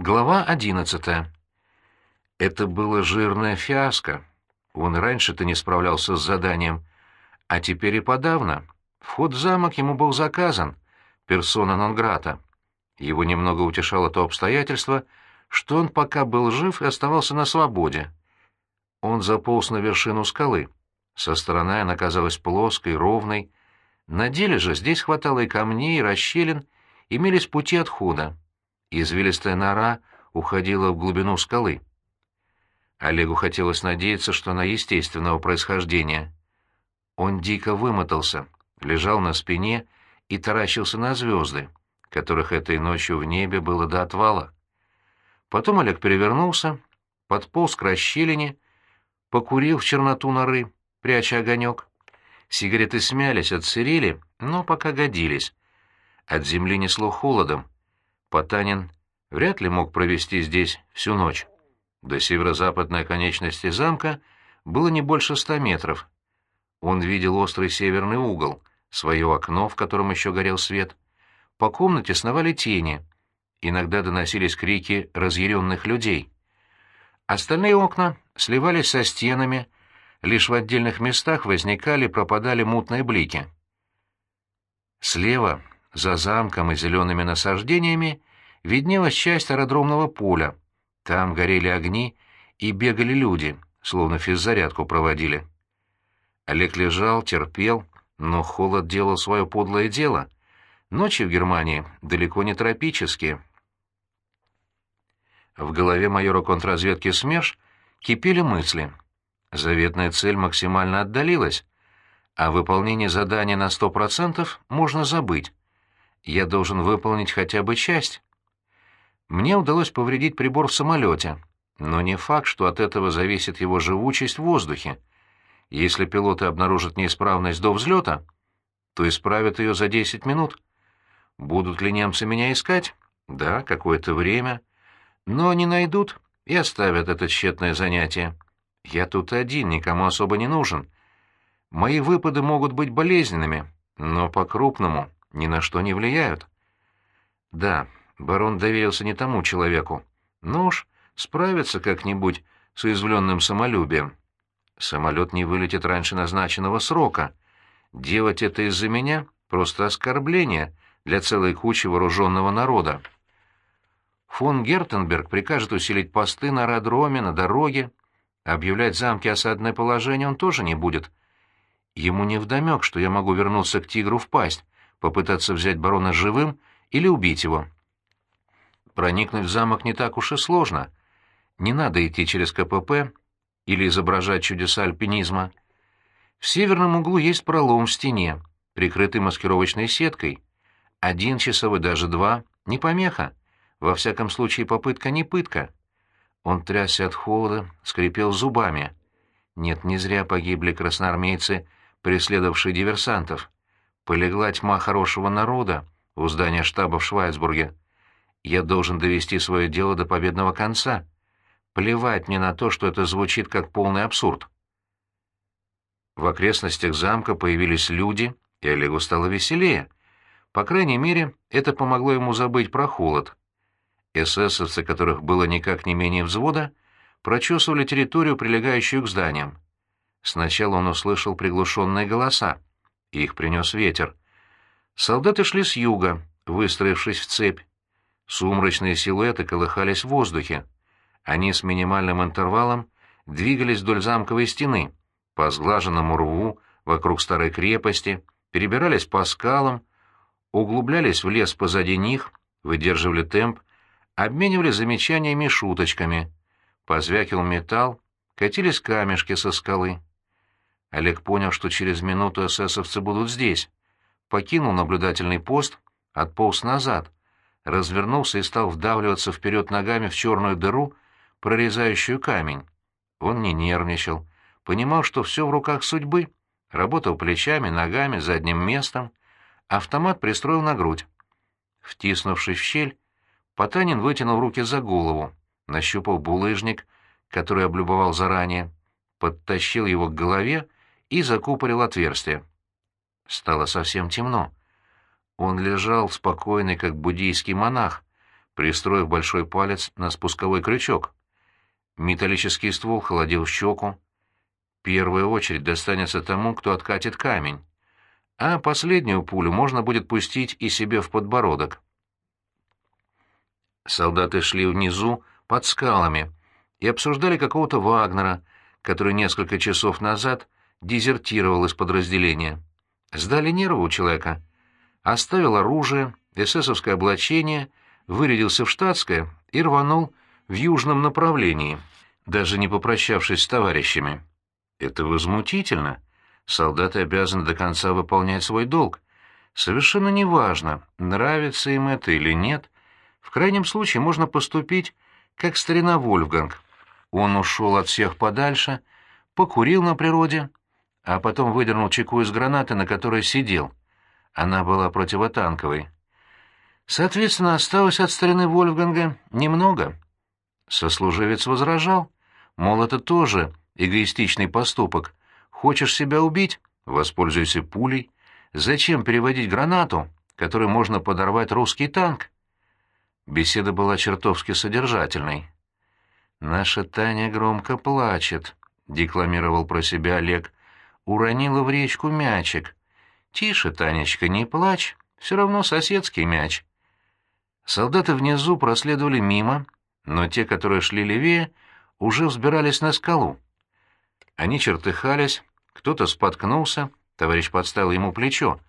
Глава одиннадцатая. Это было жирное фиаско. Он раньше-то не справлялся с заданием, а теперь и подавно. Вход в замок ему был заказан, персона нон-грата. Его немного утешало то обстоятельство, что он пока был жив и оставался на свободе. Он заполз на вершину скалы. Со стороны она казалась плоской, ровной. На деле же здесь хватало и камней, и расщелин, имелись пути отхода. Извилистая нора уходила в глубину скалы. Олегу хотелось надеяться, что она естественного происхождения. Он дико вымотался, лежал на спине и таращился на звезды, которых этой ночью в небе было до отвала. Потом Олег перевернулся, подполз к расщелине, покурил в черноту норы, пряча огонек. Сигареты смялись, отсырели, но пока годились. От земли несло холодом. Потанин вряд ли мог провести здесь всю ночь. До северо-западной оконечности замка было не больше ста метров. Он видел острый северный угол, свое окно, в котором еще горел свет. По комнате сновали тени. Иногда доносились крики разъяренных людей. Остальные окна сливались со стенами, лишь в отдельных местах возникали и пропадали мутные блики. Слева, за замком и зелеными насаждениями, виднелась часть аэродромного поля. Там горели огни и бегали люди, словно физзарядку проводили. Олег лежал, терпел, но холод делал свое подлое дело. Ночи в Германии далеко не тропические. В голове майора контрразведки СМЕРШ кипели мысли. Заветная цель максимально отдалилась, а выполнение задания на сто процентов можно забыть. Я должен выполнить хотя бы часть. Мне удалось повредить прибор в самолете, но не факт, что от этого зависит его живучесть в воздухе. Если пилоты обнаружат неисправность до взлета, то исправят ее за 10 минут. Будут ли немцы меня искать? Да, какое-то время. Но не найдут и оставят это тщетное занятие. Я тут один, никому особо не нужен. Мои выпады могут быть болезненными, но по-крупному ни на что не влияют. Да, барон доверился не тому человеку. Ну уж, справится как-нибудь с уязвленным самолюбием. Самолет не вылетит раньше назначенного срока. Делать это из-за меня — просто оскорбление для целой кучи вооруженного народа. Фон Гертенберг прикажет усилить посты на аэродроме, на дороге. Объявлять замки осадное положение он тоже не будет. Ему невдомек, что я могу вернуться к тигру в пасть, попытаться взять барона живым или убить его. Проникнуть в замок не так уж и сложно. Не надо идти через КПП или изображать чудеса альпинизма. В северном углу есть пролом в стене, прикрытый маскировочной сеткой. Один часовой, даже два — не помеха. Во всяком случае, попытка не пытка. Он трясся от холода, скрипел зубами. Нет, не зря погибли красноармейцы, преследовавшие диверсантов. Полегла тьма хорошего народа у здания штаба в Швайцбурге. Я должен довести свое дело до победного конца. Плевать мне на то, что это звучит как полный абсурд. В окрестностях замка появились люди, и Олегу стало веселее. По крайней мере, это помогло ему забыть про холод. Эсэсовцы, которых было никак не менее взвода, прочесывали территорию, прилегающую к зданиям. Сначала он услышал приглушенные голоса. Их принес ветер. Солдаты шли с юга, выстроившись в цепь. Сумрачные силуэты колыхались в воздухе. Они с минимальным интервалом двигались вдоль замковой стены, по сглаженному рву, вокруг старой крепости, перебирались по скалам, углублялись в лес позади них, выдерживали темп, обменивали замечаниями и шуточками. Позвякивал металл, катились камешки со скалы. Олег понял, что через минуту эсэсовцы будут здесь. Покинул наблюдательный пост, отполз назад — развернулся и стал вдавливаться вперед ногами в черную дыру, прорезающую камень. Он не нервничал, понимал, что все в руках судьбы, работал плечами, ногами, задним местом. Автомат пристроил на грудь. Втиснувшись в щель, Потанин вытянул руки за голову, нащупал булыжник, который облюбовал заранее, подтащил его к голове и закупорил отверстие. Стало совсем темно. Он лежал спокойный, как буддийский монах, пристроив большой палец на спусковой крючок. Металлический ствол холодил щеку. Первая очередь достанется тому, кто откатит камень, а последнюю пулю можно будет пустить и себе в подбородок. Солдаты шли внизу, под скалами, и обсуждали какого-то Вагнера, который несколько часов назад дезертировал из подразделения. Сдали нервы у человека. Оставил оружие, эсэсовское облачение, вырядился в штатское и рванул в южном направлении, даже не попрощавшись с товарищами. Это возмутительно. Солдаты обязаны до конца выполнять свой долг. Совершенно неважно, нравится им это или нет. В крайнем случае можно поступить, как старина Вольфганг. Он ушел от всех подальше, покурил на природе, а потом выдернул чеку из гранаты, на которой сидел. Она была противотанковой. Соответственно, осталось от старины Вольфганга немного. Сослуживец возражал, мол, это тоже эгоистичный поступок. Хочешь себя убить? Воспользуйся пулей. Зачем переводить гранату, которой можно подорвать русский танк? Беседа была чертовски содержательной. «Наша Таня громко плачет», — декламировал про себя Олег уронила в речку мячик. «Тише, Танечка, не плачь, все равно соседский мяч». Солдаты внизу проследовали мимо, но те, которые шли левее, уже взбирались на скалу. Они чертыхались, кто-то споткнулся, товарищ подставил ему плечо.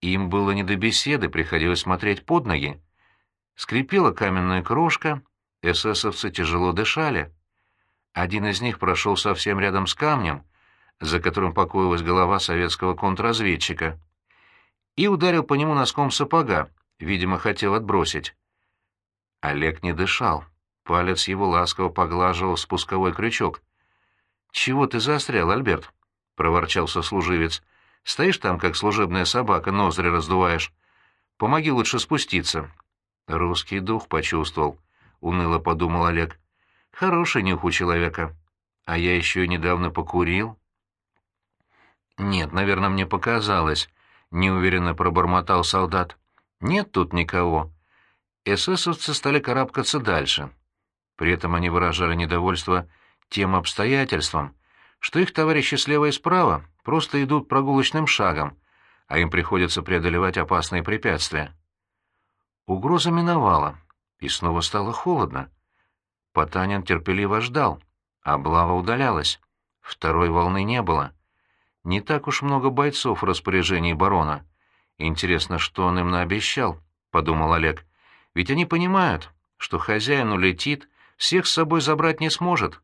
Им было не до беседы, приходилось смотреть под ноги. Скрипела каменная крошка, эсэсовцы тяжело дышали. Один из них прошел совсем рядом с камнем, за которым покоилась голова советского контрразведчика, и ударил по нему носком сапога, видимо, хотел отбросить. Олег не дышал. Палец его ласково поглаживал спусковой крючок. «Чего ты застрял, Альберт?» — проворчал сослуживец. «Стоишь там, как служебная собака, ноздри раздуваешь. Помоги лучше спуститься». «Русский дух почувствовал», — уныло подумал Олег. «Хороший нюх у человека. А я еще недавно покурил». «Нет, наверное, мне показалось», — неуверенно пробормотал солдат. «Нет тут никого». Эсэсовцы стали карабкаться дальше. При этом они выражали недовольство тем обстоятельством, что их товарищи слева и справа просто идут прогулочным шагом, а им приходится преодолевать опасные препятствия. Угроза миновала, и снова стало холодно. Потанин терпеливо ждал, а облава удалялась. Второй волны не было. Не так уж много бойцов в распоряжении барона. Интересно, что он им наобещал, — подумал Олег. Ведь они понимают, что хозяин улетит, всех с собой забрать не сможет.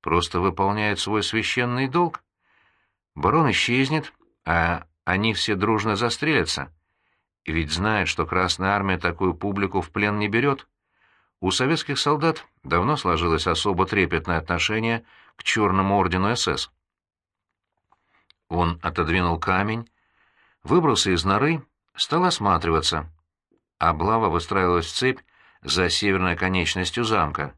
Просто выполняет свой священный долг. Барон исчезнет, а они все дружно застрелятся. Ведь знают, что Красная Армия такую публику в плен не берет. У советских солдат давно сложилось особо трепетное отношение к Черному ордену СС. Он отодвинул камень, выбрался из норы, стал осматриваться. Облава выстраивалась в цепь за северной конечностью замка.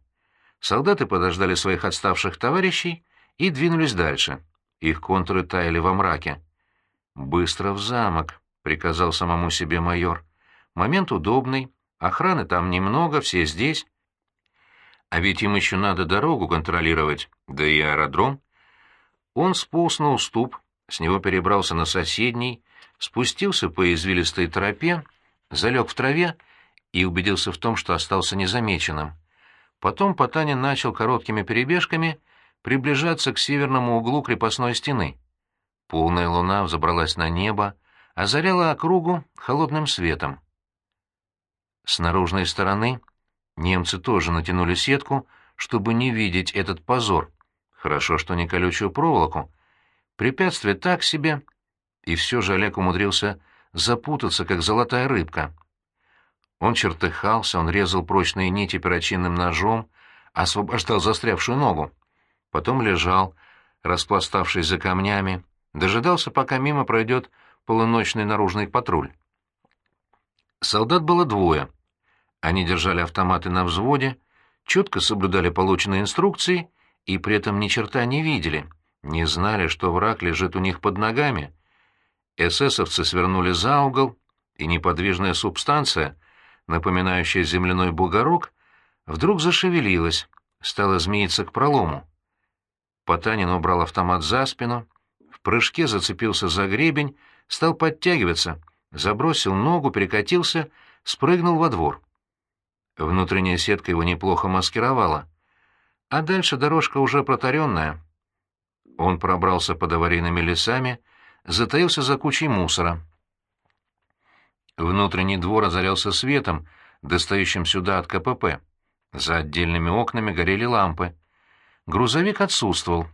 Солдаты подождали своих отставших товарищей и двинулись дальше. Их контуры таяли во мраке. «Быстро в замок», — приказал самому себе майор. «Момент удобный, охраны там немного, все здесь. А ведь им еще надо дорогу контролировать, да и аэродром». Он сполз на уступ, с него перебрался на соседний, спустился по извилистой тропе, залег в траве и убедился в том, что остался незамеченным. Потом Потанин начал короткими перебежками приближаться к северному углу крепостной стены. Полная луна взобралась на небо, озаряла округу холодным светом. С наружной стороны немцы тоже натянули сетку, чтобы не видеть этот позор. Хорошо, что не колючую проволоку, Препятствие так себе, и все же Олег умудрился запутаться, как золотая рыбка. Он чертыхался, он резал прочные нити перочинным ножом, освобождал застрявшую ногу. Потом лежал, распластавшись за камнями, дожидался, пока мимо пройдет полуночный наружный патруль. Солдат было двое. Они держали автоматы на взводе, четко соблюдали полученные инструкции и при этом ни черта не видели — не знали, что враг лежит у них под ногами. Эсэсовцы свернули за угол, и неподвижная субстанция напоминающая земляной бугорок, вдруг зашевелилась, стала змеиться к пролому. Потанин убрал автомат за спину, в прыжке зацепился за гребень, стал подтягиваться, забросил ногу, перекатился, спрыгнул во двор. Внутренняя сетка его неплохо маскировала. А дальше дорожка уже протаренная. Он пробрался под аварийными лесами, затаился за кучей мусора. Внутренний двор озарялся светом, достающим сюда от КПП. За отдельными окнами горели лампы. Грузовик отсутствовал.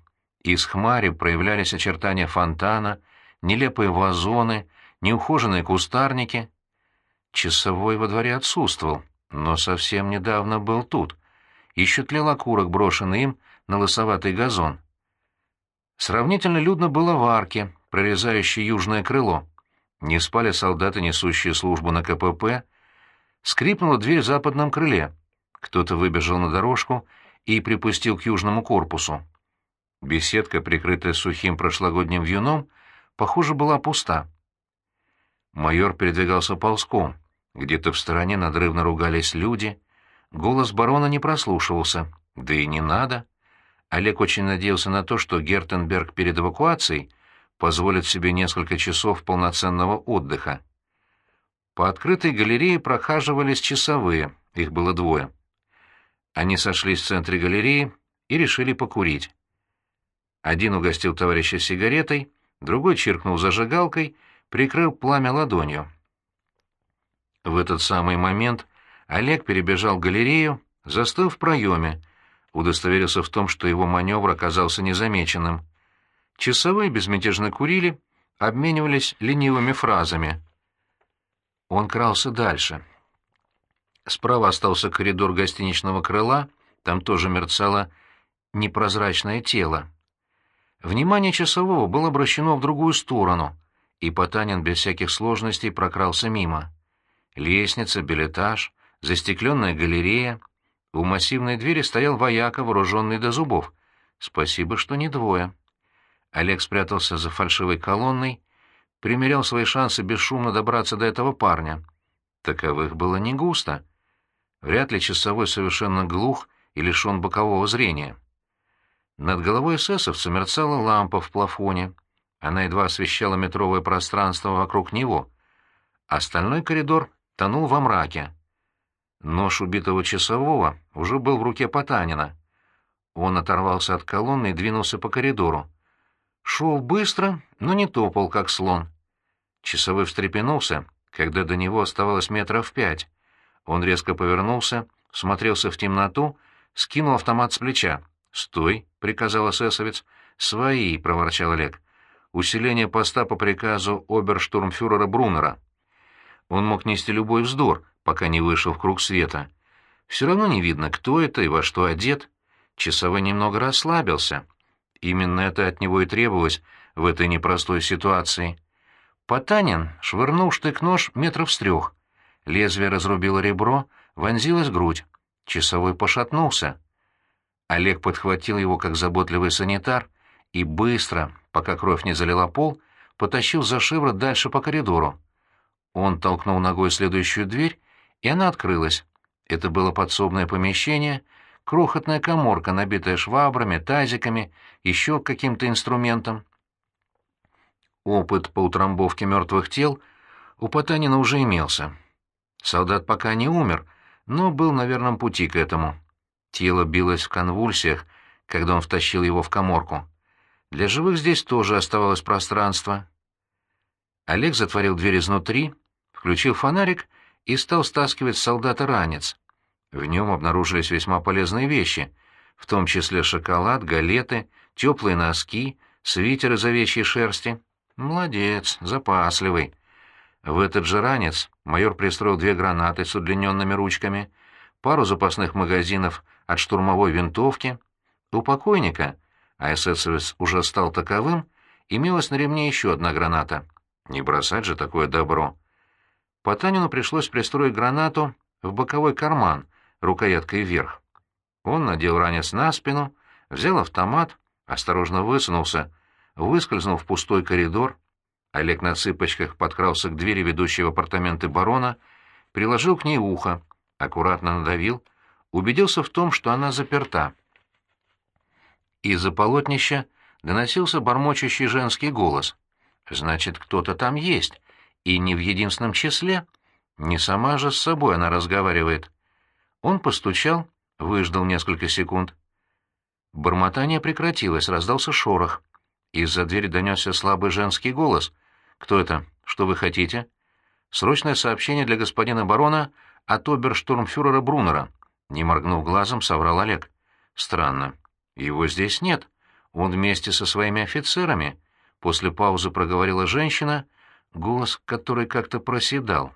Из хмари проявлялись очертания фонтана, нелепые вазоны, неухоженные кустарники. Часовой во дворе отсутствовал, но совсем недавно был тут. Еще тлел окурок, брошенный им на лысоватый газон. Сравнительно людно было в арке, прорезающей южное крыло. Не спали солдаты, несущие службу на КПП. Скрипнула дверь в западном крыле. Кто-то выбежал на дорожку и припустил к южному корпусу. Беседка, прикрытая сухим прошлогодним вьюном, похоже, была пуста. Майор передвигался ползком. Где-то в стороне надрывно ругались люди. Голос барона не прослушивался. Да и не надо. Олег очень надеялся на то, что Гертенберг перед эвакуацией позволит себе несколько часов полноценного отдыха. По открытой галерее прохаживались часовые, их было двое. Они сошлись в центре галереи и решили покурить. Один угостил товарища сигаретой, другой чиркнул зажигалкой, прикрыл пламя ладонью. В этот самый момент Олег перебежал галерею, застыл в проеме, удостоверился в том, что его маневр оказался незамеченным. Часовые безмятежно курили, обменивались ленивыми фразами. Он крался дальше. Справа остался коридор гостиничного крыла, там тоже мерцало непрозрачное тело. Внимание часового было обращено в другую сторону, и Потанин без всяких сложностей прокрался мимо. Лестница, билетаж, застекленная галерея. У массивной двери стоял вояка, вооруженный до зубов. Спасибо, что не двое. Олег спрятался за фальшивой колонной, примерял свои шансы бесшумно добраться до этого парня. Таковых было не густо. Вряд ли часовой совершенно глух и лишен бокового зрения. Над головой эсэсовца мерцала лампа в плафоне. Она едва освещала метровое пространство вокруг него. Остальной коридор тонул во мраке. Нож убитого часового уже был в руке Потанина. Он оторвался от колонны и двинулся по коридору. Шел быстро, но не топал, как слон. Часовой встрепенулся, когда до него оставалось метров пять. Он резко повернулся, смотрелся в темноту, скинул автомат с плеча. «Стой!» — приказал эсэсовец. «Свои!» — проворчал Олег. «Усиление поста по приказу оберштурмфюрера Брунера». Он мог нести любой вздор, пока не вышел в круг света. Все равно не видно, кто это и во что одет. Часовой немного расслабился. Именно это от него и требовалось в этой непростой ситуации. Потанин швырнул штык-нож метров с трех. Лезвие разрубило ребро, вонзилось грудь. Часовой пошатнулся. Олег подхватил его как заботливый санитар и быстро, пока кровь не залила пол, потащил за шиворот дальше по коридору. Он толкнул ногой следующую дверь, и она открылась. Это было подсобное помещение, крохотная коморка, набитая швабрами, тазиками, еще каким-то инструментом. Опыт по утрамбовке мертвых тел у Потанина уже имелся. Солдат пока не умер, но был на верном пути к этому. Тело билось в конвульсиях, когда он втащил его в коморку. Для живых здесь тоже оставалось пространство. Олег затворил дверь изнутри, включил фонарик и стал стаскивать с солдата ранец. В нем обнаружились весьма полезные вещи, в том числе шоколад, галеты, теплые носки, свитер из овечьей шерсти. Молодец, запасливый. В этот же ранец майор пристроил две гранаты с удлиненными ручками, пару запасных магазинов от штурмовой винтовки. У покойника, а эсэсовец уже стал таковым, имелась на ремне еще одна граната. Не бросать же такое добро. Потанину пришлось пристроить гранату в боковой карман, рукояткой вверх. Он надел ранец на спину, взял автомат, осторожно высунулся, выскользнул в пустой коридор. Олег на цыпочках подкрался к двери, ведущей в апартаменты барона, приложил к ней ухо, аккуратно надавил, убедился в том, что она заперта. Из-за полотнища доносился бормочущий женский голос. «Значит, кто-то там есть, и не в единственном числе. Не сама же с собой она разговаривает». Он постучал, выждал несколько секунд. Бормотание прекратилось, раздался шорох. Из-за двери донесся слабый женский голос. «Кто это? Что вы хотите?» «Срочное сообщение для господина барона от оберштурмфюрера Брунера», — не моргнув глазом, соврал Олег. «Странно. Его здесь нет. Он вместе со своими офицерами», — после паузы проговорила женщина, голос которой как-то проседал.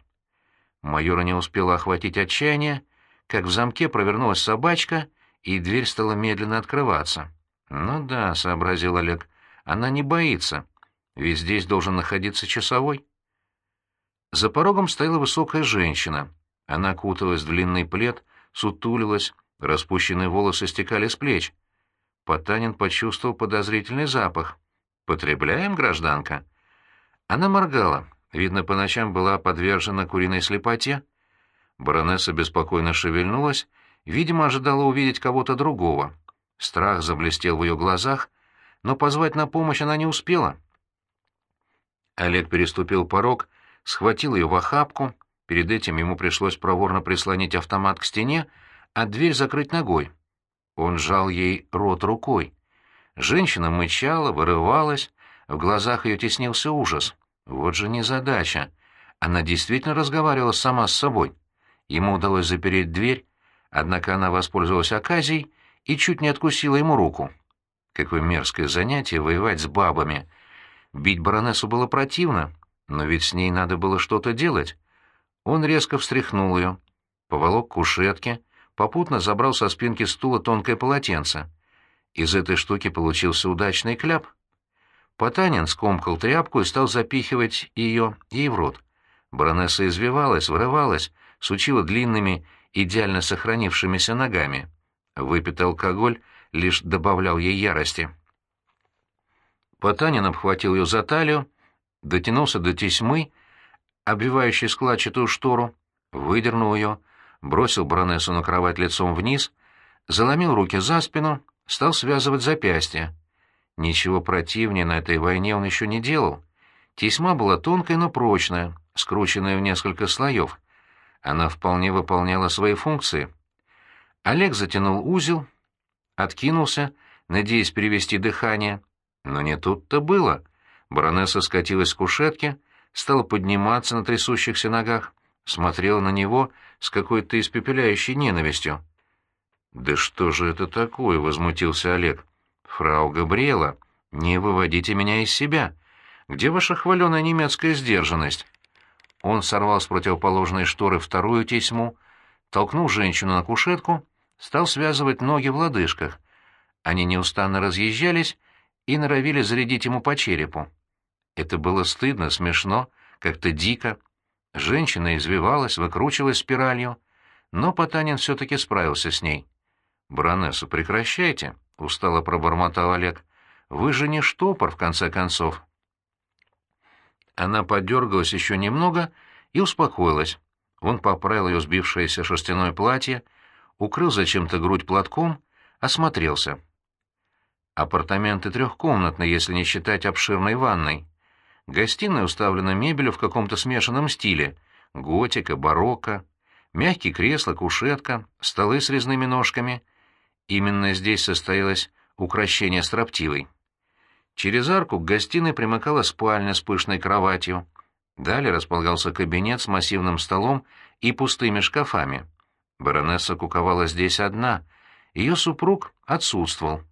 Майора не успела охватить отчаяние, как в замке провернулась собачка, и дверь стала медленно открываться. «Ну да», — сообразил Олег, — «она не боится, ведь здесь должен находиться часовой». За порогом стояла высокая женщина. Она куталась в длинный плед, сутулилась, распущенные волосы стекали с плеч. Потанин почувствовал подозрительный запах. «Потребляем, гражданка?» Она моргала. Видно, по ночам была подвержена куриной слепоте. Баронесса беспокойно шевельнулась, видимо, ожидала увидеть кого-то другого. Страх заблестел в ее глазах, но позвать на помощь она не успела. Олег переступил порог, схватил ее в охапку, перед этим ему пришлось проворно прислонить автомат к стене, а дверь закрыть ногой. Он сжал ей рот рукой. Женщина мычала, вырывалась, в глазах ее теснился ужас. Вот же незадача. Она действительно разговаривала сама с собой. Ему удалось запереть дверь, однако она воспользовалась оказией и чуть не откусила ему руку. Какое мерзкое занятие воевать с бабами. Бить баронессу было противно, но ведь с ней надо было что-то делать. Он резко встряхнул ее, поволок к кушетке, попутно забрал со спинки стула тонкое полотенце. Из этой штуки получился удачный кляп. Потанин скомкал тряпку и стал запихивать ее ей в рот. Баронесса извивалась, вырывалась, сучила длинными, идеально сохранившимися ногами. Выпитый алкоголь лишь добавлял ей ярости. Потанин обхватил ее за талию, дотянулся до тесьмы, обвивающей складчатую штору, выдернул ее, бросил баронессу на кровать лицом вниз, заломил руки за спину, стал связывать запястья. Ничего противнее на этой войне он еще не делал. Тесьма была тонкая, но прочная, скрученная в несколько слоев. Она вполне выполняла свои функции. Олег затянул узел, откинулся, надеясь перевести дыхание. Но не тут-то было. Баронесса скатилась с кушетки, стала подниматься на трясущихся ногах, смотрела на него с какой-то испепеляющей ненавистью. «Да что же это такое?» — возмутился Олег. «Фрау Габриэла, не выводите меня из себя. Где ваша хваленая немецкая сдержанность?» Он сорвал с противоположной шторы вторую тесьму, толкнул женщину на кушетку, стал связывать ноги в лодыжках. Они неустанно разъезжались и норовили зарядить ему по черепу. Это было стыдно, смешно, как-то дико. Женщина извивалась, выкручивалась спиралью, но Потанин все-таки справился с ней. «Баронесса, прекращайте», — устало пробормотал Олег. «Вы же не штопор, в конце концов». Она подергалась еще немного и успокоилась. Он поправил ее сбившееся шерстяное платье, укрыл зачем-то грудь платком, осмотрелся. Апартаменты трехкомнатные, если не считать обширной ванной. Гостиная уставлена мебелью в каком-то смешанном стиле. Готика, барокко, мягкие кресла, кушетка, столы с резными ножками. Именно здесь состоялось украшение строптивой. Через арку к гостиной примыкала спальня с пышной кроватью. Далее располагался кабинет с массивным столом и пустыми шкафами. Баронесса куковала здесь одна, ее супруг отсутствовал.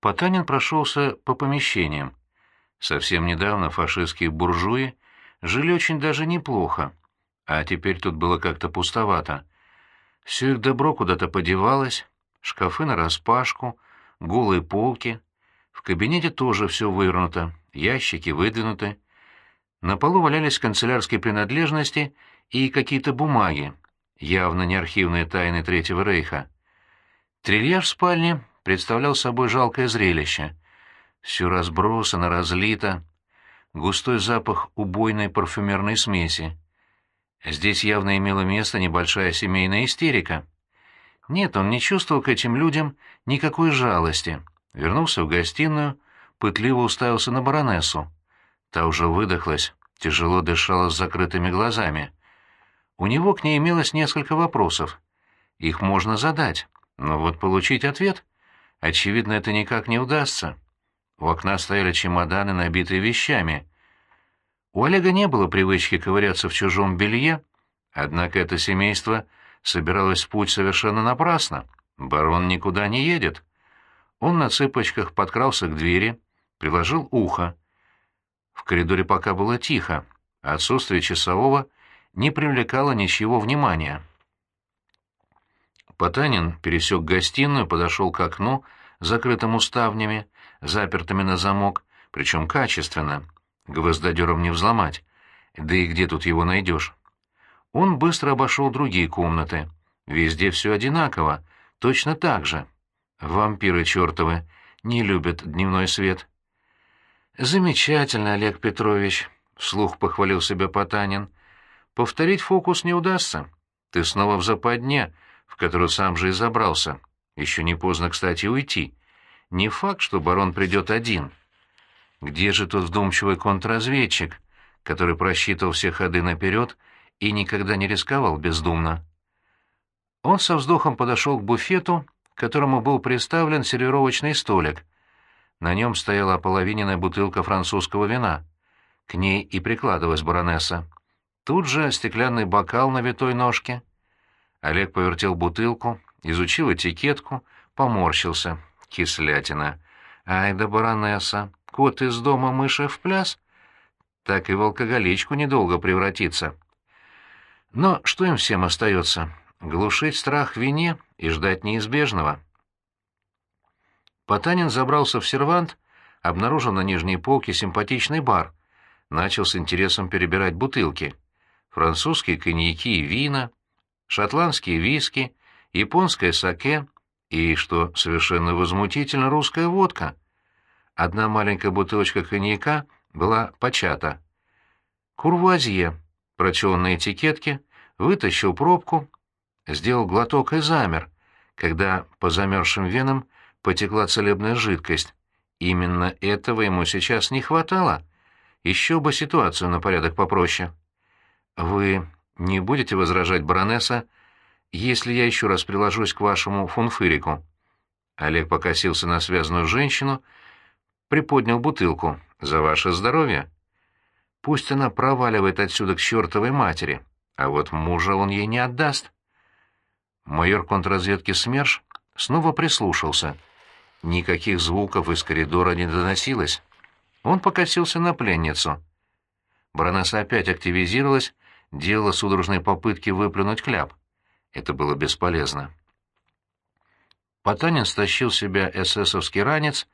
Потанин прошелся по помещениям. Совсем недавно фашистские буржуи жили очень даже неплохо, а теперь тут было как-то пустовато. Все их добро куда-то подевалось, шкафы нараспашку, голые полки — в кабинете тоже все вывернуто, ящики выдвинуты. На полу валялись канцелярские принадлежности и какие-то бумаги, явно не архивные тайны Третьего Рейха. Трильяж в спальне представлял собой жалкое зрелище. Все разбросано, разлито, густой запах убойной парфюмерной смеси. Здесь явно имела место небольшая семейная истерика. Нет, он не чувствовал к этим людям никакой жалости. Вернулся в гостиную, пытливо уставился на баронессу. Та уже выдохлась, тяжело дышала с закрытыми глазами. У него к ней имелось несколько вопросов. Их можно задать, но вот получить ответ, очевидно, это никак не удастся. У окна стояли чемоданы, набитые вещами. У Олега не было привычки ковыряться в чужом белье, однако это семейство собиралось в путь совершенно напрасно. Барон никуда не едет. Он на цыпочках подкрался к двери, приложил ухо. В коридоре пока было тихо, отсутствие часового не привлекало ничего внимания. Потанин пересек гостиную, подошел к окну, закрытому ставнями, запертыми на замок, причем качественно. Гвоздодером не взломать. Да и где тут его найдешь? Он быстро обошел другие комнаты. Везде все одинаково, точно так же. Вампиры чертовы не любят дневной свет. «Замечательно, Олег Петрович», — вслух похвалил себя Потанин. «Повторить фокус не удастся. Ты снова в западне, в которую сам же и забрался. Еще не поздно, кстати, уйти. Не факт, что барон придет один. Где же тот вдумчивый контрразведчик, который просчитывал все ходы наперед и никогда не рисковал бездумно?» Он со вздохом подошел к буфету, к которому был приставлен сервировочный столик. На нем стояла ополовиненная бутылка французского вина. К ней и прикладывалась баронесса. Тут же стеклянный бокал на витой ножке. Олег повертел бутылку, изучил этикетку, поморщился. Кислятина. Ай да баронесса, кот из дома мыши в пляс. Так и в алкоголичку недолго превратится. Но что им всем остается? глушить страх в вине и ждать неизбежного. Потанин забрался в сервант, обнаружил на нижней полке симпатичный бар, начал с интересом перебирать бутылки. Французские коньяки и вина, шотландские виски, японское саке и, что совершенно возмутительно, русская водка. Одна маленькая бутылочка коньяка была почата. «Курвуазье», прочел на этикетке, вытащил пробку сделал глоток и замер, когда по замерзшим венам потекла целебная жидкость. Именно этого ему сейчас не хватало. Еще бы ситуацию на порядок попроще. «Вы не будете возражать, баронесса, если я еще раз приложусь к вашему фунфырику?» Олег покосился на связанную женщину, приподнял бутылку. «За ваше здоровье!» «Пусть она проваливает отсюда к чертовой матери, а вот мужа он ей не отдаст». Майор контрразведки СМЕРШ снова прислушался. Никаких звуков из коридора не доносилось. Он покосился на пленницу. Баронесса опять активизировалась, делала судорожные попытки выплюнуть кляп. Это было бесполезно. Потанин стащил себя эсэсовский ранец,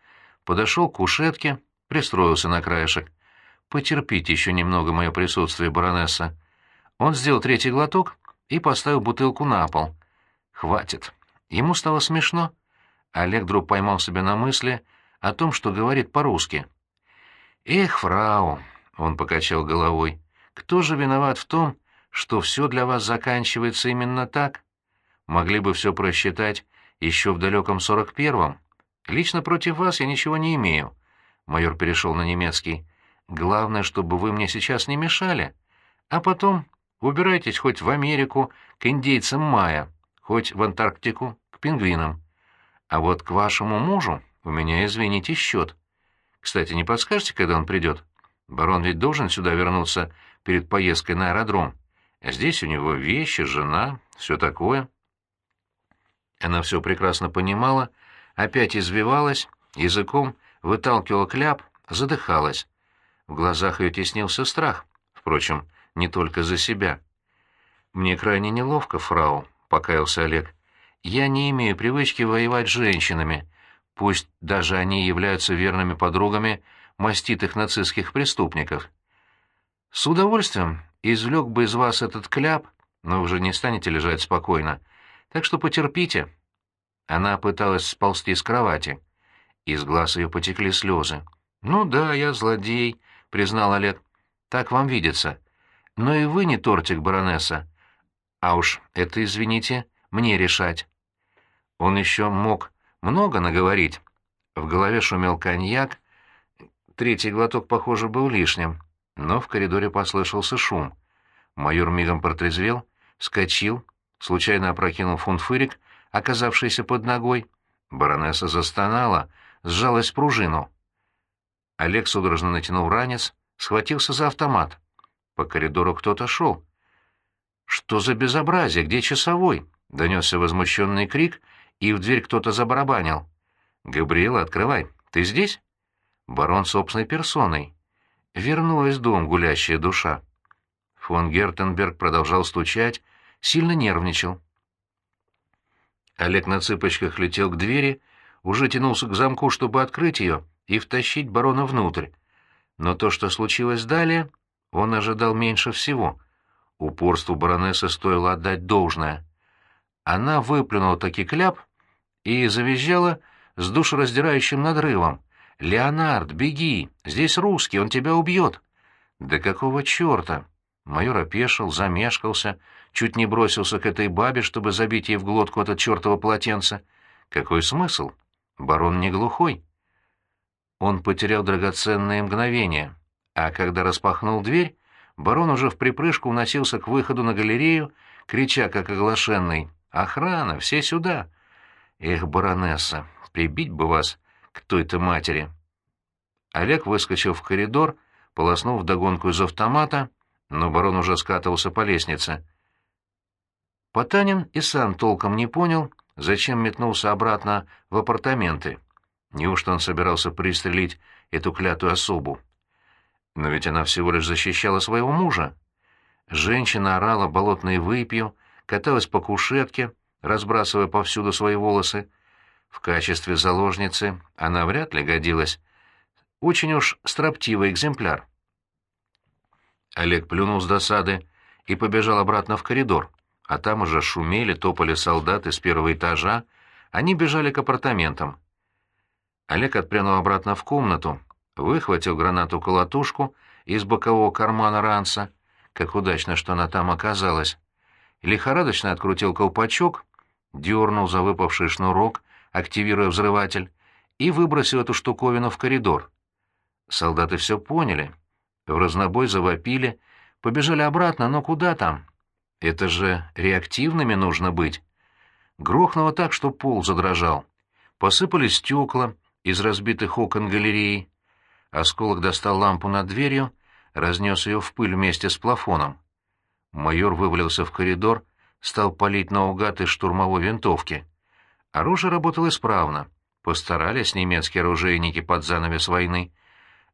подошел к кушетке, пристроился на краешек. «Потерпите еще немного мое присутствие, баронесса». Он сделал третий глоток и поставил бутылку на пол — Хватит. Ему стало смешно. Олег вдруг поймал себя на мысли о том, что говорит по-русски. «Эх, фрау!» — он покачал головой. «Кто же виноват в том, что все для вас заканчивается именно так? Могли бы все просчитать еще в далеком сорок первом. Лично против вас я ничего не имею». Майор перешел на немецкий. «Главное, чтобы вы мне сейчас не мешали. А потом убирайтесь хоть в Америку к индейцам Майя хоть в Антарктику, к пингвинам. А вот к вашему мужу у меня, извините, счет. Кстати, не подскажете, когда он придет? Барон ведь должен сюда вернуться перед поездкой на аэродром. А здесь у него вещи, жена, все такое. Она все прекрасно понимала, опять извивалась, языком выталкивала кляп, задыхалась. В глазах ее теснился страх, впрочем, не только за себя. «Мне крайне неловко, фрау», покаялся Олег. «Я не имею привычки воевать с женщинами, пусть даже они являются верными подругами маститых нацистских преступников. С удовольствием извлек бы из вас этот кляп, но уже не станете лежать спокойно, так что потерпите». Она пыталась сползти с кровати. Из глаз ее потекли слезы. «Ну да, я злодей», — признал Олег. «Так вам видится. Но и вы не тортик, баронесса. А уж это, извините, мне решать. Он еще мог много наговорить. В голове шумел коньяк, третий глоток, похоже, был лишним, но в коридоре послышался шум. Майор мигом протрезвел, скочил, случайно опрокинул фунт-фырик, оказавшийся под ногой. Баронесса застонала, сжалась в пружину. Олег судорожно натянул ранец, схватился за автомат. По коридору кто-то шел. «Что за безобразие? Где часовой?» — донесся возмущенный крик, и в дверь кто-то забарабанил. «Габриэла, открывай. Ты здесь?» Барон собственной персоной. Вернулась в дом гулящая душа. Фон Гертенберг продолжал стучать, сильно нервничал. Олег на цыпочках летел к двери, уже тянулся к замку, чтобы открыть ее и втащить барона внутрь. Но то, что случилось далее, он ожидал меньше всего. Упорству баронессы стоило отдать должное. Она выплюнула таки кляп и завизжала с душераздирающим надрывом. «Леонард, беги! Здесь русский, он тебя убьет!» «Да какого черта?» Майор опешил, замешкался, чуть не бросился к этой бабе, чтобы забить ей в глотку это чертово полотенце. Какой смысл? Барон не глухой. Он потерял драгоценные мгновения, а когда распахнул дверь, барон уже в припрыжку уносился к выходу на галерею, крича, как оглашенный, «Охрана! Все сюда!» «Эх, баронесса, прибить бы вас к той-то матери!» Олег выскочил в коридор, полоснув догонку из автомата, но барон уже скатывался по лестнице. Потанин и сам толком не понял, зачем метнулся обратно в апартаменты. Неужто он собирался пристрелить эту клятую особу? Но ведь она всего лишь защищала своего мужа. Женщина орала болотной выпью, каталась по кушетке, разбрасывая повсюду свои волосы. В качестве заложницы она вряд ли годилась. Очень уж строптивый экземпляр. Олег плюнул с досады и побежал обратно в коридор, а там уже шумели, топали солдаты с первого этажа, они бежали к апартаментам. Олег отпрянул обратно в комнату, выхватил гранату-колотушку из бокового кармана ранца, как удачно, что она там оказалась, лихорадочно открутил колпачок, дернул за выпавший шнурок, активируя взрыватель, и выбросил эту штуковину в коридор. Солдаты все поняли. В разнобой завопили, побежали обратно, но куда там? Это же реактивными нужно быть. Грохнуло так, что пол задрожал. Посыпались стекла, из разбитых окон галереи. Осколок достал лампу над дверью, разнес ее в пыль вместе с плафоном. Майор вывалился в коридор, стал палить наугад из штурмовой винтовки. Оружие работало исправно. Постарались немецкие оружейники под занавес войны.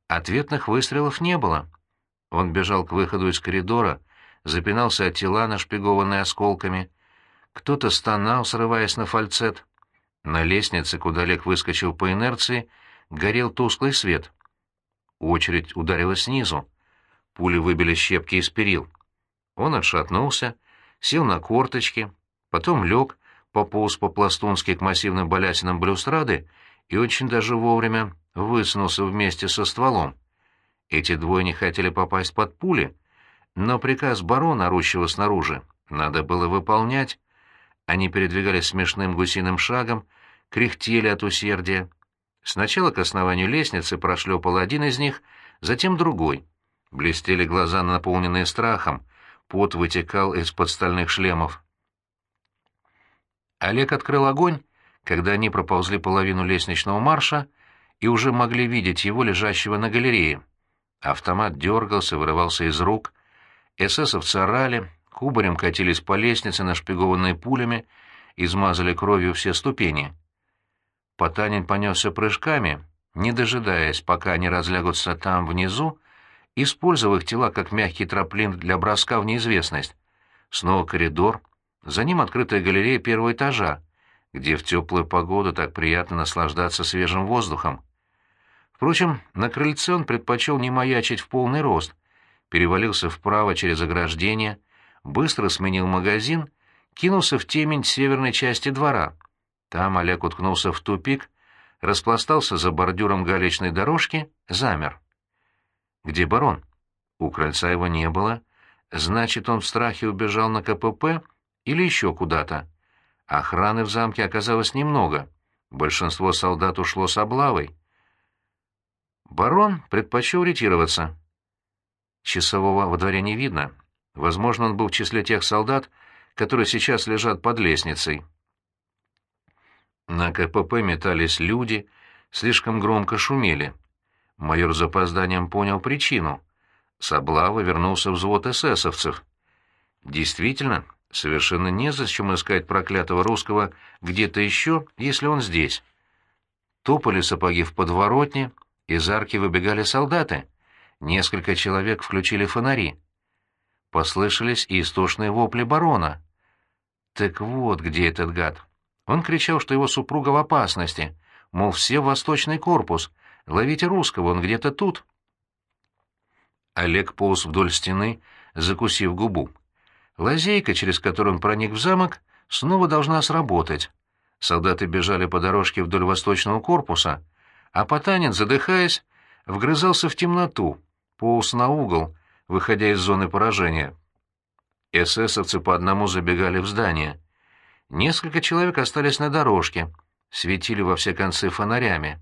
Ответных выстрелов не было. Он бежал к выходу из коридора, запинался от тела, нашпигованные осколками. Кто-то стонал, срываясь на фальцет. На лестнице, куда Олег выскочил по инерции, горел тусклый свет. Очередь ударила снизу. Пули выбили щепки из перил. Он отшатнулся, сел на корточки, потом лег, пополз по-пластунски к массивным балясинам балюстрады и очень даже вовремя высунулся вместе со стволом. Эти двое не хотели попасть под пули, но приказ барона, орущего снаружи, надо было выполнять. Они передвигались смешным гусиным шагом, кряхтели от усердия. Сначала к основанию лестницы прошлепал один из них, затем другой. Блестели глаза, наполненные страхом, пот вытекал из-под стальных шлемов. Олег открыл огонь, когда они проползли половину лестничного марша и уже могли видеть его, лежащего на галерее. Автомат дергался, вырывался из рук. Эсэсовцы орали, кубарем катились по лестнице, нашпигованные пулями, измазали кровью все ступени. Потанин понесся прыжками, не дожидаясь, пока они разлягутся там внизу, использовав их тела как мягкий троплин для броска в неизвестность. Снова коридор, за ним открытая галерея первого этажа, где в теплую погоду так приятно наслаждаться свежим воздухом. Впрочем, на крыльце он предпочел не маячить в полный рост, перевалился вправо через ограждение, быстро сменил магазин, кинулся в темень северной части двора — там Олег уткнулся в тупик, распластался за бордюром галечной дорожки, замер. Где барон? У крыльца его не было. Значит, он в страхе убежал на КПП или еще куда-то. Охраны в замке оказалось немного. Большинство солдат ушло с облавой. Барон предпочел ретироваться. Часового во дворе не видно. Возможно, он был в числе тех солдат, которые сейчас лежат под лестницей. На КПП метались люди, слишком громко шумели. Майор с запозданием понял причину. С облавы вернулся взвод эсэсовцев. Действительно, совершенно незачем искать проклятого русского где-то еще, если он здесь. Топали сапоги в подворотне, из арки выбегали солдаты. Несколько человек включили фонари. Послышались и истошные вопли барона. Так вот где этот гад. Он кричал, что его супруга в опасности, мол, все в восточный корпус, ловите русского, он где-то тут. Олег полз вдоль стены, закусив губу. Лазейка, через которую он проник в замок, снова должна сработать. Солдаты бежали по дорожке вдоль восточного корпуса, а Потанин, задыхаясь, вгрызался в темноту, полз на угол, выходя из зоны поражения. Эсэсовцы по одному забегали в здание. Несколько человек остались на дорожке, светили во все концы фонарями.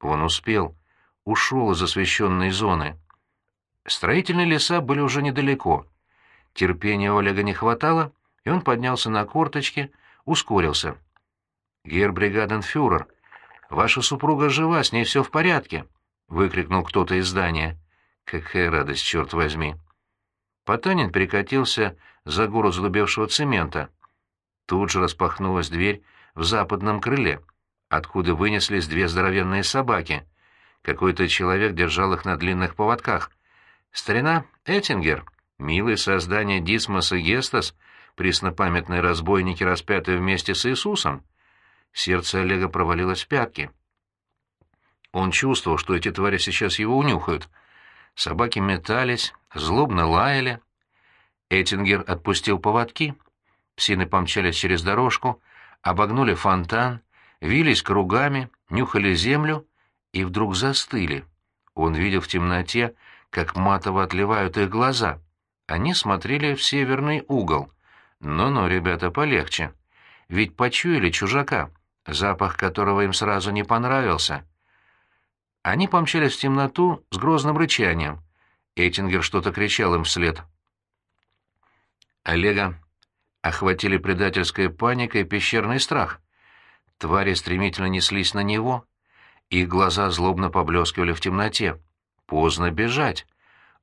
Он успел, ушел из освещенной зоны. Строительные леса были уже недалеко. Терпения Олега не хватало, и он поднялся на корточки, ускорился. «Гербригаденфюрер, ваша супруга жива, с ней все в порядке!» — выкрикнул кто-то из здания. «Какая радость, черт возьми!» Потанин перекатился за гору злубевшего цемента. Тут же распахнулась дверь в западном крыле, откуда вынеслись две здоровенные собаки. Какой-то человек держал их на длинных поводках — Старина Эттингер, милые создания Дисмос и Гестас, преснопамятные разбойники, распятые вместе с Иисусом. Сердце Олега провалилось в пятки. Он чувствовал, что эти твари сейчас его унюхают. Собаки метались, злобно лаяли. Эттингер отпустил поводки. Псины помчались через дорожку, обогнули фонтан, вились кругами, нюхали землю и вдруг застыли. Он видел в темноте, как матово отливают их глаза. Они смотрели в северный угол. Но-но, ребята, полегче. Ведь почуяли чужака, запах которого им сразу не понравился. Они помчались в темноту с грозным рычанием. Эйтингер что-то кричал им вслед. Олега охватили предательская паника и пещерный страх. Твари стремительно неслись на него. Их глаза злобно поблескивали в темноте. Поздно бежать.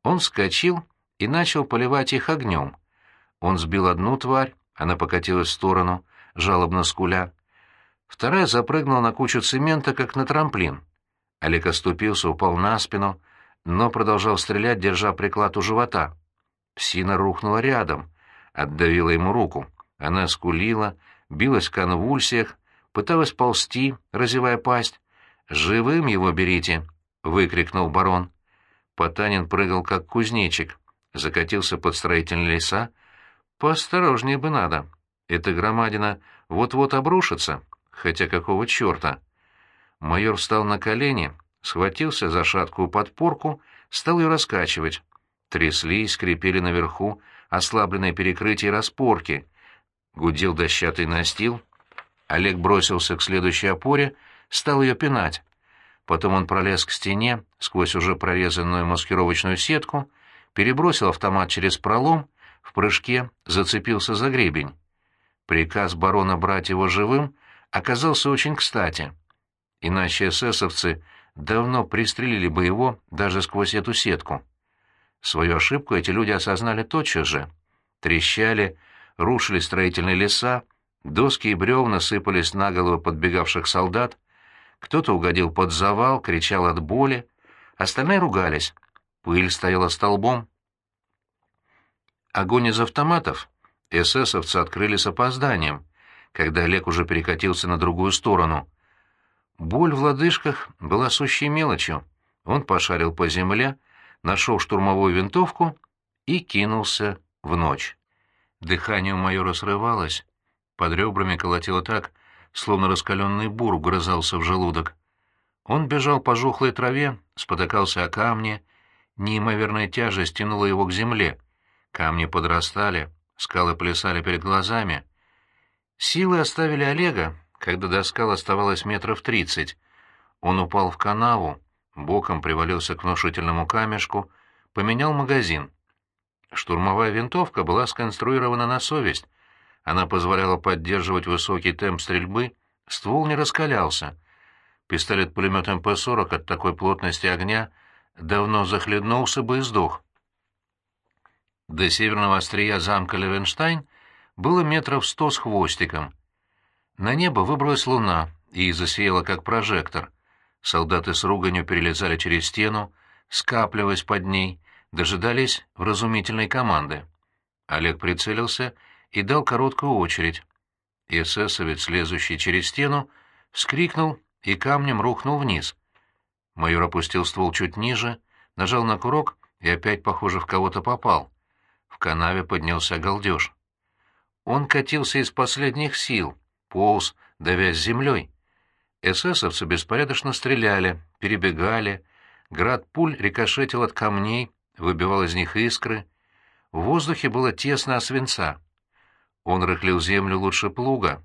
Он вскочил и начал поливать их огнем. Он сбил одну тварь, она покатилась в сторону, жалобно скуля. Вторая запрыгнула на кучу цемента, как на трамплин. Олег оступился, упал на спину, но продолжал стрелять, держа приклад у живота. Псина рухнула рядом, отдавила ему руку. Она скулила, билась в конвульсиях, пыталась ползти, разевая пасть. «Живым его берите!» — выкрикнул барон. Потанин прыгал, как кузнечик, закатился под строительные леса. Поосторожнее бы надо. Эта громадина вот-вот обрушится, хотя какого черта? Майор встал на колени, схватился за шаткую подпорку, стал ее раскачивать. Тряслись, скрипели наверху ослабленные перекрытия и распорки. Гудел дощатый настил. Олег бросился к следующей опоре, стал ее пинать. Потом он пролез к стене, сквозь уже прорезанную маскировочную сетку, перебросил автомат через пролом, в прыжке зацепился за гребень. Приказ барона брать его живым оказался очень кстати. Иначе эсэсовцы давно пристрелили бы его даже сквозь эту сетку. Свою ошибку эти люди осознали тотчас же. Трещали, рушили строительные леса, доски и бревна сыпались на головы подбегавших солдат, кто-то угодил под завал, кричал от боли, остальные ругались. Пыль стояла столбом. Огонь из автоматов эсэсовцы открыли с опозданием, когда Олег уже перекатился на другую сторону. Боль в лодыжках была сущей мелочью. Он пошарил по земле, нашел штурмовую винтовку и кинулся в ночь. Дыхание у майора срывалось, под ребрами колотило так, словно раскаленный бур грызался в желудок. Он бежал по жухлой траве, спотыкался о камни, неимоверная тяжесть тянула его к земле. Камни подрастали, скалы плясали перед глазами. Силы оставили Олега, когда до скал оставалось метров тридцать. Он упал в канаву, боком привалился к внушительному камешку, поменял магазин. Штурмовая винтовка была сконструирована на совесть. Она позволяла поддерживать высокий темп стрельбы, ствол не раскалялся. Пистолет-пулемет МП-40 от такой плотности огня давно захлебнулся бы и сдох. До северного острия замка Левенштайн было метров сто с хвостиком. На небо выбралась луна и засияла, как прожектор. Солдаты с руганью перелезали через стену, скапливаясь под ней, дожидались вразумительной команды. Олег прицелился и дал короткую очередь. Эсэсовец, лезущий через стену, вскрикнул и камнем рухнул вниз. Майор опустил ствол чуть ниже, нажал на курок и опять, похоже, в кого-то попал. В канаве поднялся галдеж. Он катился из последних сил, полз, давясь землей. Эсэсовцы беспорядочно стреляли, перебегали, град пуль рикошетил от камней, выбивал из них искры. В воздухе было тесно свинца. Он рыхлил землю лучше плуга.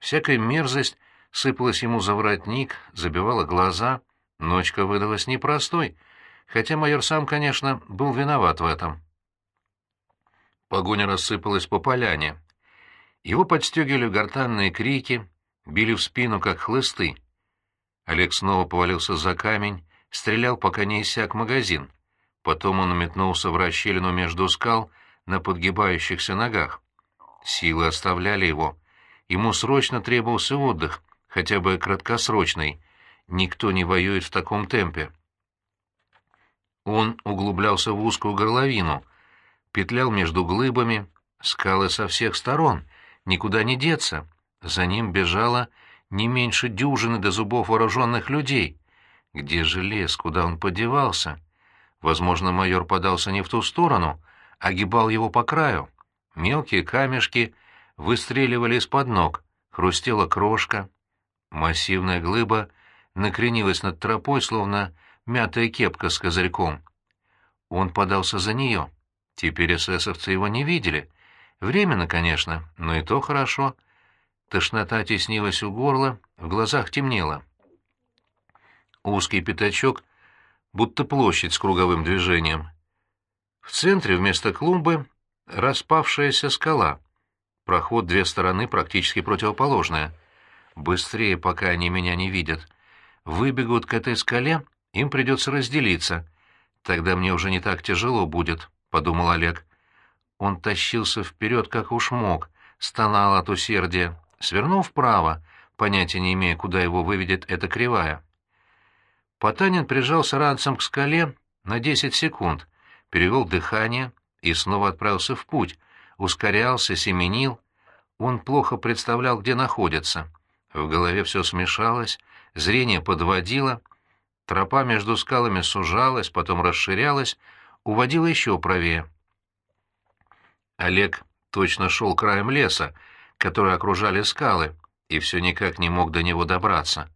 Всякая мерзость сыпалась ему за воротник, забивала глаза. Ночка выдалась непростой, хотя майор сам, конечно, был виноват в этом. Погоня рассыпалась по поляне. Его подстегивали гортанные крики, били в спину, как хлысты. Олег снова повалился за камень, стрелял, пока не иссяк магазин. Потом он метнулся в расщелину между скал на подгибающихся ногах. Силы оставляли его. Ему срочно требовался отдых, хотя бы краткосрочный. Никто не воюет в таком темпе. Он углублялся в узкую горловину, петлял между глыбами, скалы со всех сторон, никуда не деться. За ним бежало не меньше дюжины до зубов вооруженных людей. Где же лес, куда он подевался? Возможно, майор подался не в ту сторону, огибал его по краю. Мелкие камешки выстреливали из-под ног, хрустела крошка. Массивная глыба накренилась над тропой, словно мятая кепка с козырьком. Он подался за нее. Теперь эсэсовцы его не видели. Временно, конечно, но и то хорошо. Тошнота теснилась у горла, в глазах темнело. Узкий пятачок, будто площадь с круговым движением. В центре вместо клумбы распавшаяся скала. Проход две стороны практически противоположные. Быстрее, пока они меня не видят. Выбегут к этой скале, им придется разделиться. Тогда мне уже не так тяжело будет, — подумал Олег. Он тащился вперед, как уж мог, стонал от усердия, свернул вправо, понятия не имея, куда его выведет эта кривая. Потанин прижался ранцем к скале на десять секунд, перевел дыхание — и снова отправился в путь, ускорялся, семенил. Он плохо представлял, где находится. В голове все смешалось, зрение подводило, тропа между скалами сужалась, потом расширялась, уводила еще правее. Олег точно шел краем леса, который окружали скалы, и все никак не мог до него добраться.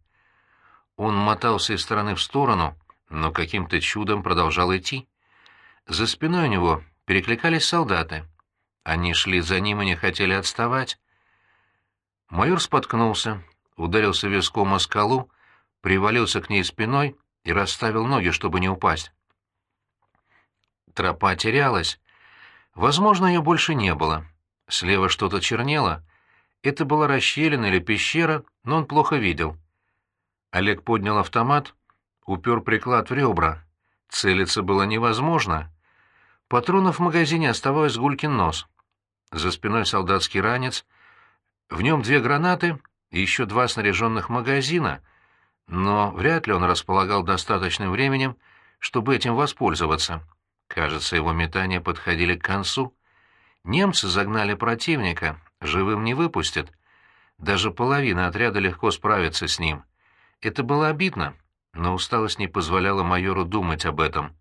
Он мотался из стороны в сторону, но каким-то чудом продолжал идти. За спиной у него перекликались солдаты. Они шли за ним и не хотели отставать. Майор споткнулся, ударился виском о скалу, привалился к ней спиной и расставил ноги, чтобы не упасть. Тропа терялась. Возможно, ее больше не было. Слева что-то чернело. Это была расщелина или пещера, но он плохо видел. Олег поднял автомат, упер приклад в ребра. Целиться было невозможно. Патронов в магазине оставалось гулькин нос. За спиной солдатский ранец, в нем две гранаты и еще два снаряженных магазина, но вряд ли он располагал достаточным временем, чтобы этим воспользоваться. Кажется, его метания подходили к концу. Немцы загнали противника, живым не выпустят. Даже половина отряда легко справится с ним. Это было обидно, но усталость не позволяла майору думать об этом.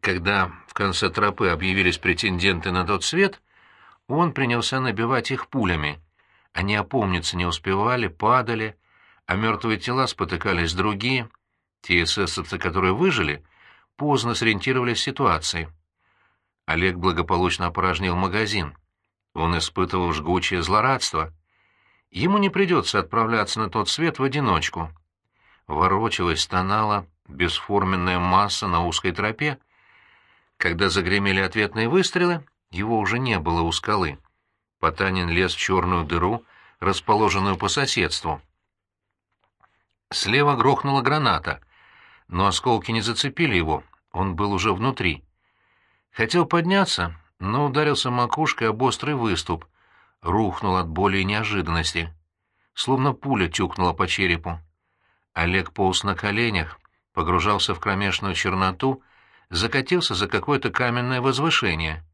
Когда в конце тропы объявились претенденты на тот свет, он принялся набивать их пулями. Они опомниться не успевали, падали, а мертвые тела спотыкались другие. Те эсэсовцы, которые выжили, поздно сориентировались в ситуации. Олег благополучно опорожнил магазин. Он испытывал жгучее злорадство. Ему не придется отправляться на тот свет в одиночку. Ворочалась, стонала бесформенная масса на узкой тропе. Когда загремели ответные выстрелы, его уже не было у скалы. Потанин лез в черную дыру, расположенную по соседству. Слева грохнула граната, но осколки не зацепили его, он был уже внутри. Хотел подняться, но ударился макушкой об острый выступ, рухнул от боли и неожиданности. Словно пуля тюкнула по черепу. Олег полз на коленях, погружался в кромешную черноту, закатился за какое-то каменное возвышение.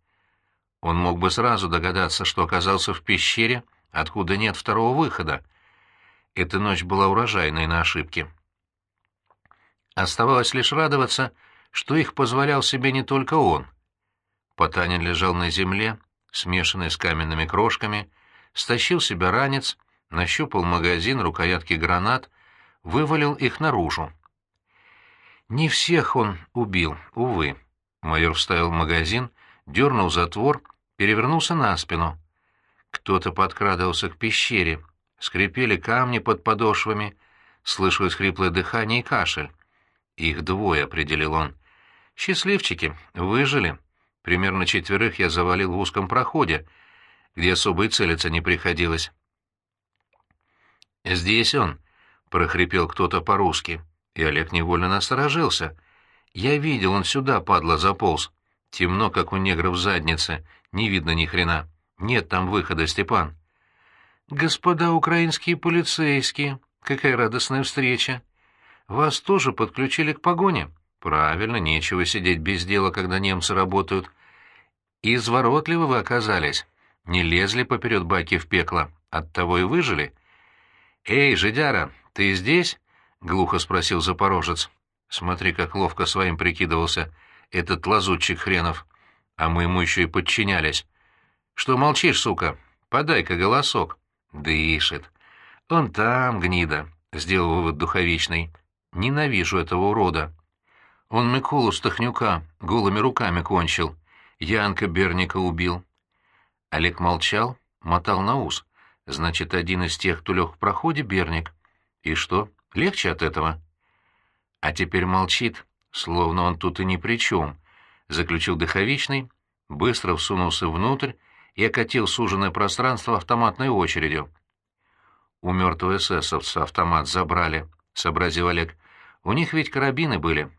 Он мог бы сразу догадаться, что оказался в пещере, откуда нет второго выхода. Эта ночь была урожайной на ошибки. Оставалось лишь радоваться, что их позволял себе не только он. Потанин лежал на земле, смешанный с каменными крошками, стащил себе ранец, нащупал магазин, рукоятки гранат, вывалил их наружу. Не всех он убил, увы. Майор вставил магазин, дернул затвор, перевернулся на спину. Кто-то подкрадывался к пещере, скрипели камни под подошвами, слышалось хриплое дыхание и кашель. Их двое, определил он. Счастливчики, выжили. Примерно четверых я завалил в узком проходе, где особо и целиться не приходилось. «Здесь он», — прохрипел кто-то по-русски и Олег невольно насторожился. Я видел, он сюда, падла, заполз. Темно, как у негров в не видно ни хрена. Нет там выхода, Степан. Господа украинские полицейские, какая радостная встреча. Вас тоже подключили к погоне? Правильно, нечего сидеть без дела, когда немцы работают. Изворотливы вы оказались. Не лезли поперед баки в пекло, оттого и выжили. Эй, жидяра, ты здесь? — глухо спросил Запорожец. «Смотри, как ловко своим прикидывался этот лазутчик хренов. А мы ему еще и подчинялись. Что молчишь, сука? Подай-ка голосок». «Дышит. Он там, гнида», — сделал вывод духовичный. «Ненавижу этого урода. Он Миколу Стахнюка голыми руками кончил. Янка Берника убил». Олег молчал, мотал на ус. «Значит, один из тех, кто лег в проходе, Берник. И что?» Легче от этого. А теперь молчит, словно он тут и ни при чем, — заключил Дыховичный, быстро всунулся внутрь и окатил суженное пространство автоматной очередью. У мертвого эсэсовца автомат забрали, — сообразил Олег. У них ведь карабины были.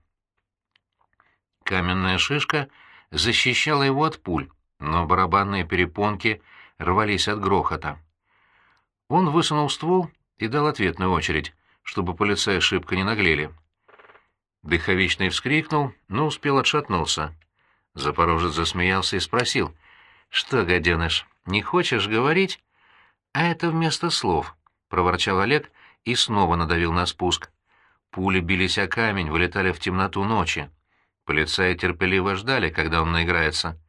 Каменная шишка защищала его от пуль, но барабанные перепонки рвались от грохота. Он высунул ствол и дал ответную очередь чтобы полицаи шибко не наглели. Дыховичный вскрикнул, но успел отшатнуться. Запорожец засмеялся и спросил. «Что, гаденыш, не хочешь говорить?» «А это вместо слов», — проворчал Олег и снова надавил на спуск. Пули бились о камень, вылетали в темноту ночи. Полицаи терпеливо ждали, когда он наиграется.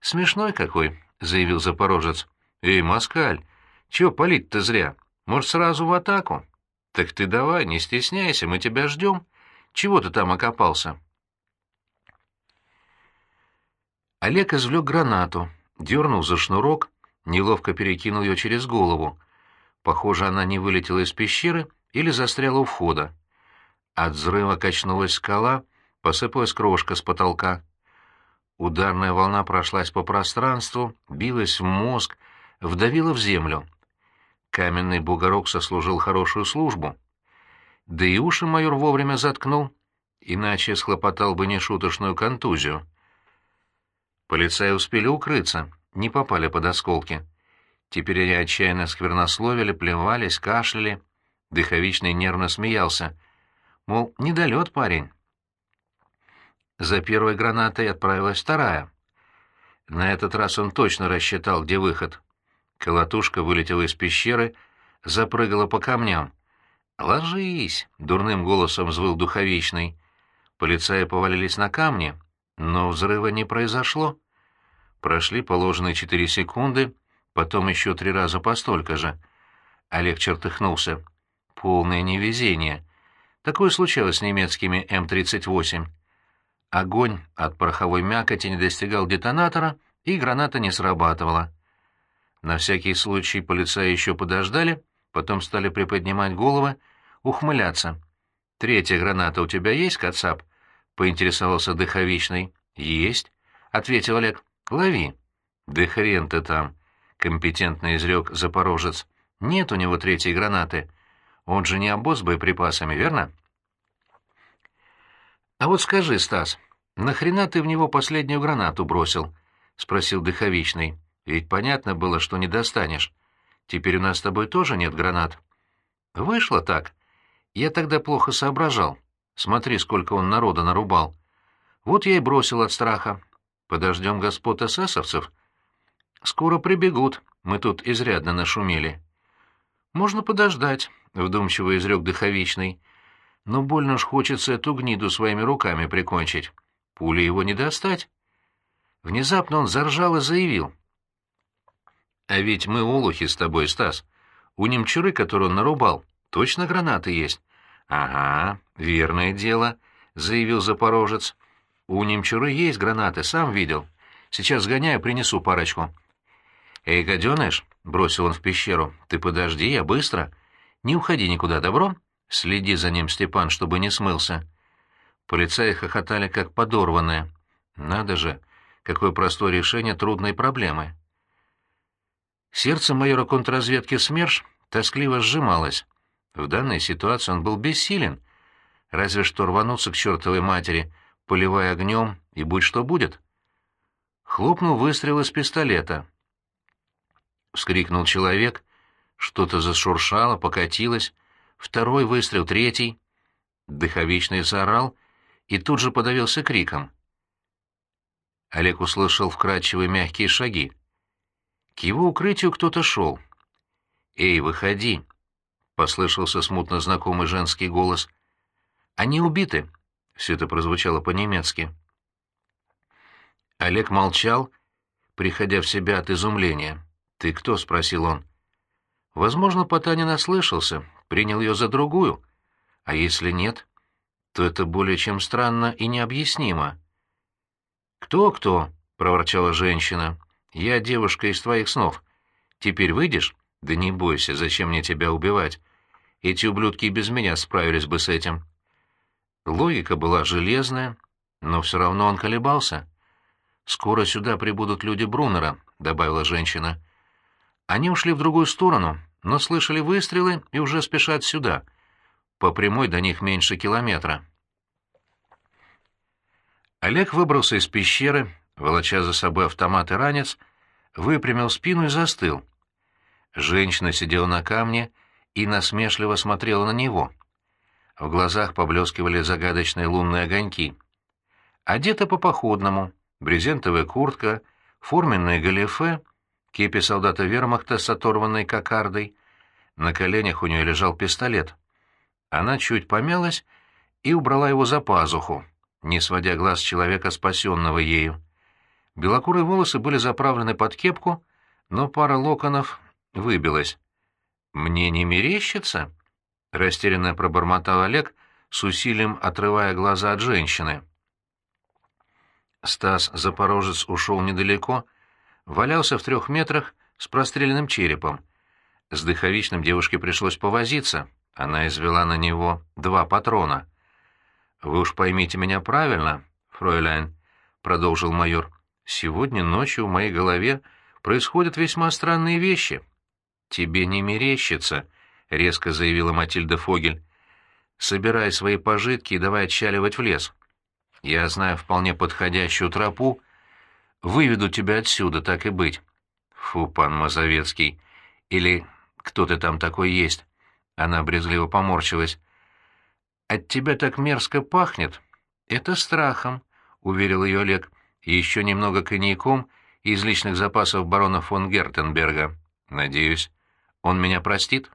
«Смешной какой», — заявил Запорожец. «Эй, москаль, чего палить-то зря? Может, сразу в атаку?» «Так ты давай, не стесняйся, мы тебя ждем. Чего ты там окопался?» Олег извлек гранату, дернул за шнурок, неловко перекинул ее через голову. Похоже, она не вылетела из пещеры или застряла у входа. От взрыва качнулась скала, посыпалась крошка с потолка. Ударная волна прошлась по пространству, билась в мозг, вдавила в землю. Каменный бугорок сослужил хорошую службу. Да и уши майор вовремя заткнул, иначе схлопотал бы нешуточную контузию. Полицаи успели укрыться, не попали под осколки. Теперь они отчаянно сквернословили, плевались, кашляли. Дыховичный нервно смеялся. Мол, недолет парень. За первой гранатой отправилась вторая. На этот раз он точно рассчитал, где выход. Колотушка вылетела из пещеры, запрыгала по камням. «Ложись!» — дурным голосом взвыл духовичный. Полицаи повалились на камни, но взрыва не произошло. Прошли положенные четыре секунды, потом еще три раза по столько же. Олег чертыхнулся. Полное невезение. Такое случалось с немецкими М-38. Огонь от пороховой мякоти не достигал детонатора, и граната не срабатывала. На всякий случай полицаи еще подождали, потом стали приподнимать головы, ухмыляться. «Третья граната у тебя есть, Кацап?» — поинтересовался Дыховичный. «Есть», — ответил Олег. «Лови». «Да хрен ты там», — компетентно изрек Запорожец. «Нет у него третьей гранаты. Он же не обоз с боеприпасами, верно?» «А вот скажи, Стас, нахрена ты в него последнюю гранату бросил?» — спросил Дыховичный. «Ведь понятно было, что не достанешь. Теперь у нас с тобой тоже нет гранат». «Вышло так. Я тогда плохо соображал. Смотри, сколько он народа нарубал. Вот я и бросил от страха. Подождем господ эсэсовцев. Скоро прибегут, мы тут изрядно нашумели». «Можно подождать», — вдумчиво изрек Дыховичный но больно уж хочется эту гниду своими руками прикончить. Пули его не достать. Внезапно он заржал и заявил. «А ведь мы олухи с тобой, Стас. У немчуры, которую он нарубал, точно гранаты есть?» «Ага, верное дело», — заявил Запорожец. «У немчуры есть гранаты, сам видел. Сейчас сгоняю, принесу парочку». «Эй, гаденыш», — бросил он в пещеру, — «ты подожди, я быстро. Не уходи никуда, добро?» Следи за ним, Степан, чтобы не смылся. Полицаи хохотали как подорванные. Надо же, какое простое решение трудной проблемы. Сердце майора контрразведки СМЕРШ тоскливо сжималось. В данной ситуации он был бессилен. Разве что рвануться к чертовой матери, поливая огнем, и будь что будет. Хлопнул выстрел из пистолета. Вскрикнул человек, что-то зашуршало, покатилось, Второй выстрел, третий. Дыховичный заорал и тут же подавился криком. Олег услышал вкрадчивые мягкие шаги. К его укрытию кто-то шел. «Эй, выходи!» — послышался смутно знакомый женский голос. «Они убиты!» — все это прозвучало по-немецки. Олег молчал, приходя в себя от изумления. «Ты кто?» — спросил он. Возможно, Потанин ослышался, принял ее за другую. А если нет, то это более чем странно и необъяснимо. «Кто-кто?» — проворчала женщина. «Я девушка из твоих снов. Теперь выйдешь? Да не бойся, зачем мне тебя убивать? Эти ублюдки без меня справились бы с этим». Логика была железная, но все равно он колебался. «Скоро сюда прибудут люди Брунера», — добавила женщина. Они ушли в другую сторону, но слышали выстрелы и уже спешат сюда. По прямой до них меньше километра. Олег выбрался из пещеры, волоча за собой автомат и ранец, выпрямил спину и застыл. Женщина сидела на камне и насмешливо смотрела на него. В глазах поблескивали загадочные лунные огоньки. Одета по-походному, брезентовая куртка, форменное галифе кепи солдата вермахта с оторванной кокардой. На коленях у нее лежал пистолет. Она чуть помялась и убрала его за пазуху, не сводя глаз человека, спасенного ею. Белокурые волосы были заправлены под кепку, но пара локонов выбилась. «Мне не мерещится?» — растерянно пробормотал Олег, с усилием отрывая глаза от женщины. Стас Запорожец ушел недалеко, валялся в трех метрах с простреленным черепом. С дыховичным девушке пришлось повозиться. Она извела на него два патрона. «Вы уж поймите меня правильно, фройляйн», — продолжил майор. «Сегодня ночью в моей голове происходят весьма странные вещи». «Тебе не мерещится», — резко заявила Матильда Фогель. «Собирай свои пожитки и давай отчаливать в лес. Я знаю вполне подходящую тропу, Выведу тебя отсюда, так и быть. Фу, пан Мазовецкий. Или кто ты там такой есть? Она брезгливо поморщилась. От тебя так мерзко пахнет. Это страхом, уверил ее Олег. Еще немного коньяком из личных запасов барона фон Гертенберга. Надеюсь, он меня простит?